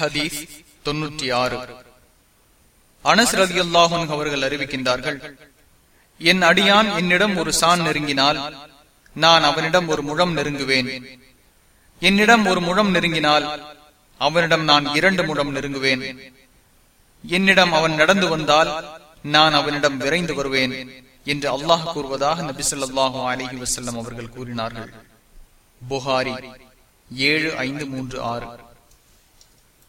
ஹதீஸ் தொன்னூற்றி ஆறு அனஸ் ரதி அல்லாஹன் அவர்கள் அறிவிக்கின்றார்கள் என் அடியான் என்னிடம் ஒரு சான் நெருங்கினால் நான் அவனிடம் ஒரு முழம் நெருங்குவேன். என்னிடம் ஒரு முழம் நெருங்கினால் அவனிடம் நான் இரண்டு முழம் நெருங்குவேன். என்னிடம் அவன் நடந்து வந்தால் நான் அவனிடம் விரைந்து வருவேன் என்று அல்லாஹ் கூறுவதாக நபி சொல்லாஹு அலிஹி வசல்லம் அவர்கள் கூறினார்கள். புகாரி ஏழு ஐந்து மூன்று ஆறு.